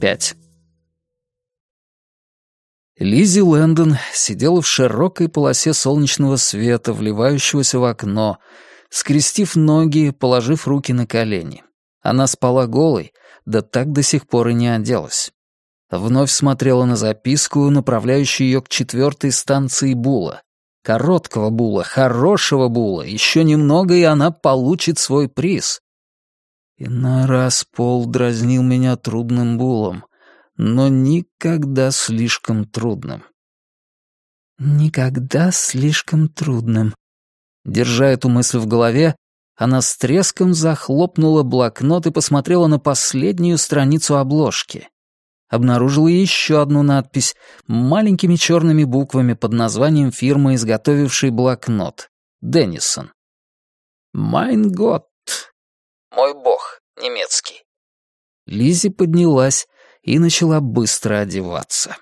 25. Лизи Лэндон сидела в широкой полосе солнечного света, вливающегося в окно, скрестив ноги, положив руки на колени. Она спала голой, да так до сих пор и не оделась. Вновь смотрела на записку, направляющую ее к четвертой станции Була. Короткого Була, хорошего Була, еще немного, и она получит свой приз. Иной раз Пол дразнил меня трудным Булом, но никогда слишком трудным. Никогда слишком трудным. Держа эту мысль в голове, она с треском захлопнула блокнот и посмотрела на последнюю страницу обложки. Обнаружила еще одну надпись маленькими черными буквами под названием фирмы, изготовившей блокнот. Деннисон. «Майн год». «Мой бог», немецкий. Лизи поднялась и начала быстро одеваться.